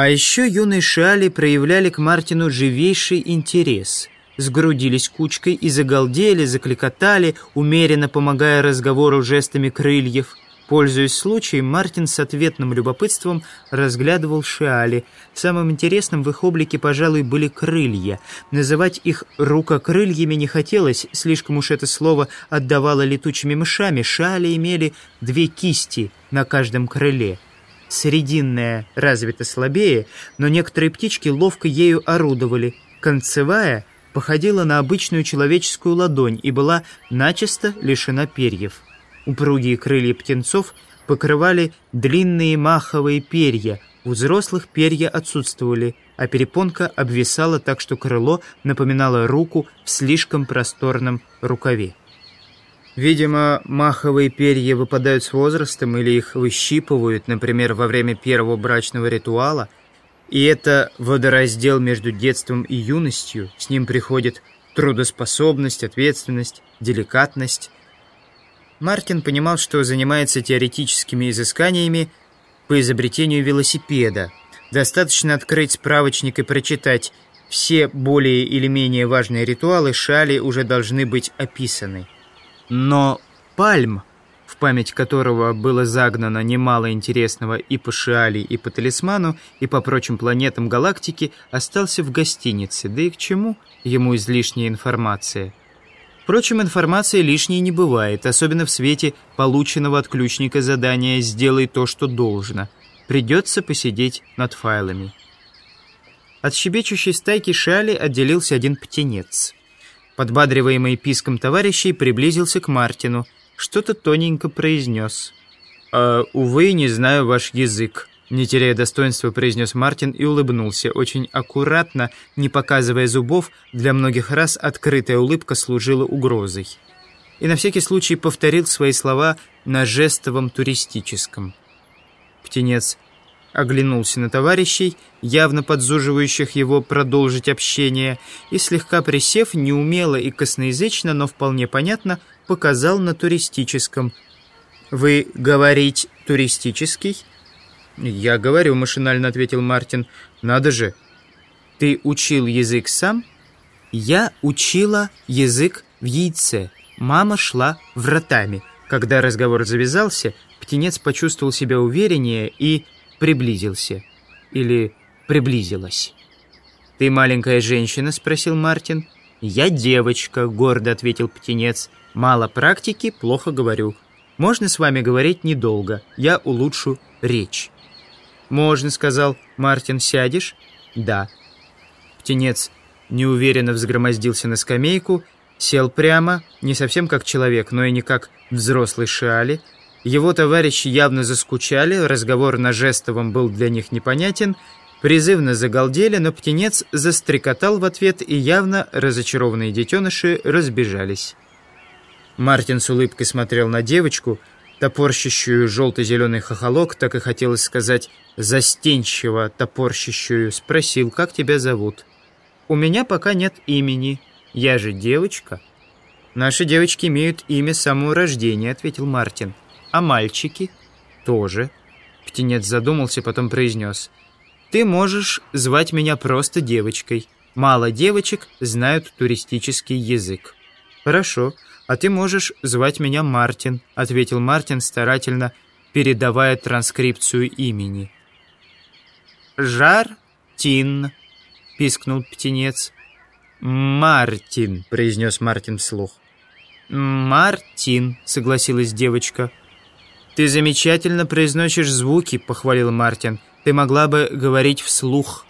А еще юные шали проявляли к Мартину живейший интерес. Сгрудились кучкой и загалдели, закликотали, умеренно помогая разговору жестами крыльев – Пользуясь случаем, Мартин с ответным любопытством разглядывал шиали. Самым интересным в их облике, пожалуй, были крылья. Называть их рукокрыльями не хотелось, слишком уж это слово отдавало летучими мышами. Шиали имели две кисти на каждом крыле. Срединная развита слабее, но некоторые птички ловко ею орудовали. Концевая походила на обычную человеческую ладонь и была начисто лишена перьев. Упругие крылья птенцов покрывали длинные маховые перья, у взрослых перья отсутствовали, а перепонка обвисала так, что крыло напоминало руку в слишком просторном рукаве. Видимо, маховые перья выпадают с возрастом или их выщипывают, например, во время первого брачного ритуала, и это водораздел между детством и юностью, с ним приходит трудоспособность, ответственность, деликатность, Мартин понимал, что занимается теоретическими изысканиями по изобретению велосипеда. Достаточно открыть справочник и прочитать. Все более или менее важные ритуалы шали уже должны быть описаны. Но Пальм, в память которого было загнано немало интересного и по Шиали, и по Талисману, и по прочим планетам галактики, остался в гостинице. Да и к чему ему излишняя информация? Впрочем, информации лишней не бывает, особенно в свете полученного от ключника задания «Сделай то, что должно». Придется посидеть над файлами. От щебечущей стайки шали отделился один птенец. Подбадриваемый писком товарищей приблизился к Мартину. Что-то тоненько произнес. «Э, «Увы, не знаю ваш язык», не теряя достоинства, произнес Мартин и улыбнулся. Очень аккуратно, не показывая зубов, для многих раз открытая улыбка служила угрозой. И на всякий случай повторил свои слова на жестовом туристическом. Птенец оглянулся на товарищей, явно подзуживающих его продолжить общение, и, слегка присев, неумело и косноязычно, но вполне понятно, показал на туристическом. «Вы говорить туристический?» «Я говорю», — машинально ответил Мартин. «Надо же! Ты учил язык сам?» «Я учила язык в яйце. Мама шла вратами». Когда разговор завязался, птенец почувствовал себя увереннее и приблизился. Или приблизилась. «Ты маленькая женщина?» — спросил Мартин. «Я девочка», — гордо ответил птенец. «Мало практики, плохо говорю. Можно с вами говорить недолго. Я улучшу речь». «Можно», — сказал Мартин. «Сядешь?» «Да». Птенец неуверенно взгромоздился на скамейку, сел прямо, не совсем как человек, но и не как взрослый шали. Его товарищи явно заскучали, разговор на жестовом был для них непонятен, призывно загалдели, но птенец застрекотал в ответ, и явно разочарованные детеныши разбежались. Мартин с улыбкой смотрел на девочку — топорщащую желто-зеленый хохолок, так и хотелось сказать застенчиво топорщащую, спросил, как тебя зовут. «У меня пока нет имени. Я же девочка». «Наши девочки имеют имя самого рождения», — ответил Мартин. «А мальчики?» «Тоже». Птенец задумался, потом произнес. «Ты можешь звать меня просто девочкой. Мало девочек знают туристический язык». «Хорошо. «А ты можешь звать меня Мартин», — ответил Мартин, старательно передавая транскрипцию имени. «Жар-тин», — пискнул птенец. «Мартин», — произнес Мартин вслух. «Мартин», — согласилась девочка. «Ты замечательно произносишь звуки», — похвалил Мартин. «Ты могла бы говорить вслух».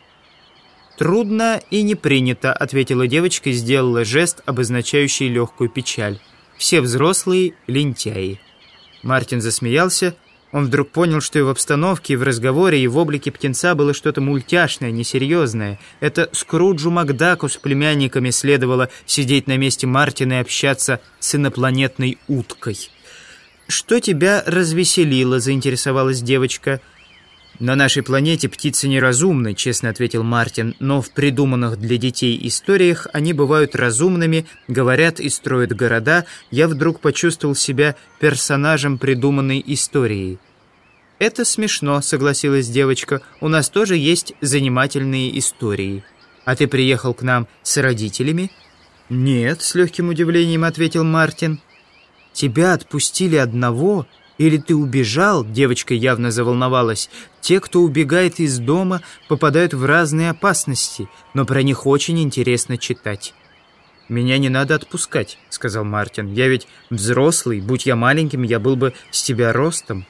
«Трудно и не принято», — ответила девочка и сделала жест, обозначающий легкую печаль. «Все взрослые — лентяи». Мартин засмеялся. Он вдруг понял, что и в обстановке, и в разговоре, и в облике птенца было что-то мультяшное, несерьезное. Это Скруджу Макдаку с племянниками следовало сидеть на месте Мартина и общаться с инопланетной уткой. «Что тебя развеселило?» — заинтересовалась девочка. «На нашей планете птицы неразумны», — честно ответил Мартин, «но в придуманных для детей историях они бывают разумными, говорят и строят города. Я вдруг почувствовал себя персонажем придуманной истории». «Это смешно», — согласилась девочка. «У нас тоже есть занимательные истории. А ты приехал к нам с родителями?» «Нет», — с легким удивлением ответил Мартин. «Тебя отпустили одного? Или ты убежал?» Девочка явно заволновалась. «Те, кто убегает из дома, попадают в разные опасности, но про них очень интересно читать». «Меня не надо отпускать», — сказал Мартин. «Я ведь взрослый. Будь я маленьким, я был бы с тебя ростом».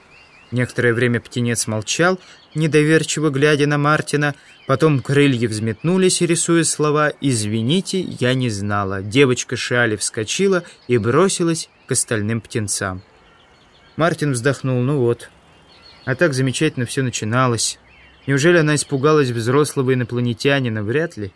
Некоторое время птенец молчал, недоверчиво глядя на Мартина. Потом крылья взметнулись, рисуя слова «Извините, я не знала». Девочка Шиали вскочила и бросилась к остальным птенцам. Мартин вздохнул. «Ну вот. А так замечательно все начиналось. Неужели она испугалась взрослого инопланетянина? Вряд ли».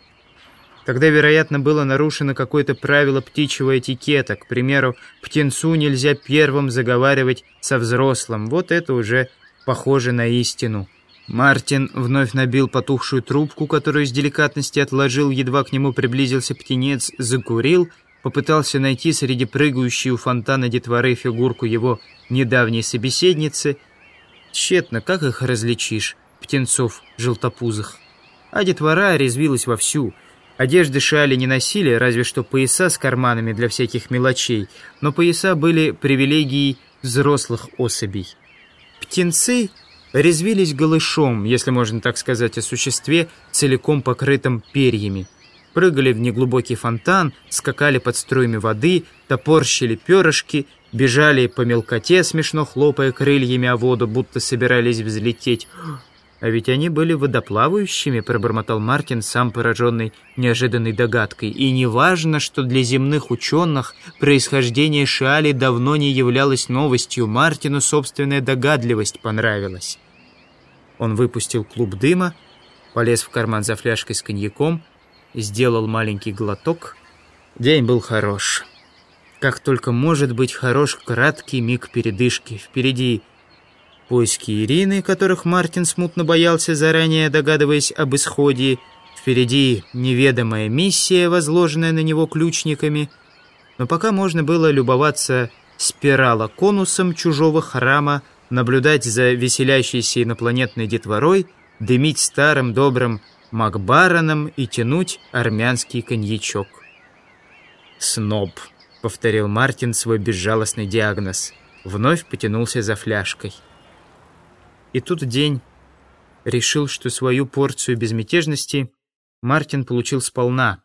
Тогда, вероятно, было нарушено какое-то правило птичьего этикета. К примеру, птенцу нельзя первым заговаривать со взрослым. Вот это уже похоже на истину. Мартин вновь набил потухшую трубку, которую с деликатности отложил, едва к нему приблизился птенец, закурил, попытался найти среди прыгающей у фонтана детворы фигурку его недавней собеседницы. Тщетно, как их различишь, птенцов желтопузых? А детвора резвилась вовсю — Одежды шали не носили, разве что пояса с карманами для всяких мелочей, но пояса были привилегией взрослых особей. Птенцы резвились голышом, если можно так сказать, о существе, целиком покрытом перьями. Прыгали в неглубокий фонтан, скакали под струями воды, топорщили перышки, бежали по мелкоте, смешно хлопая крыльями о воду, будто собирались взлететь. «А ведь они были водоплавающими», — пробормотал Мартин, сам пораженный неожиданной догадкой. «И неважно, что для земных ученых происхождение Шиали давно не являлось новостью, Мартину собственная догадливость понравилась». Он выпустил клуб дыма, полез в карман за фляжкой с коньяком, сделал маленький глоток. День был хорош. Как только может быть хорош краткий миг передышки. Впереди Поиски Ирины, которых Мартин смутно боялся, заранее догадываясь об исходе. Впереди неведомая миссия, возложенная на него ключниками. Но пока можно было любоваться спирала-конусом чужого храма, наблюдать за веселящейся инопланетной детворой, дымить старым добрым Макбароном и тянуть армянский коньячок. «Сноб», — повторил Мартин свой безжалостный диагноз. Вновь потянулся за фляжкой. И тут день решил, что свою порцию безмятежности Мартин получил сполна.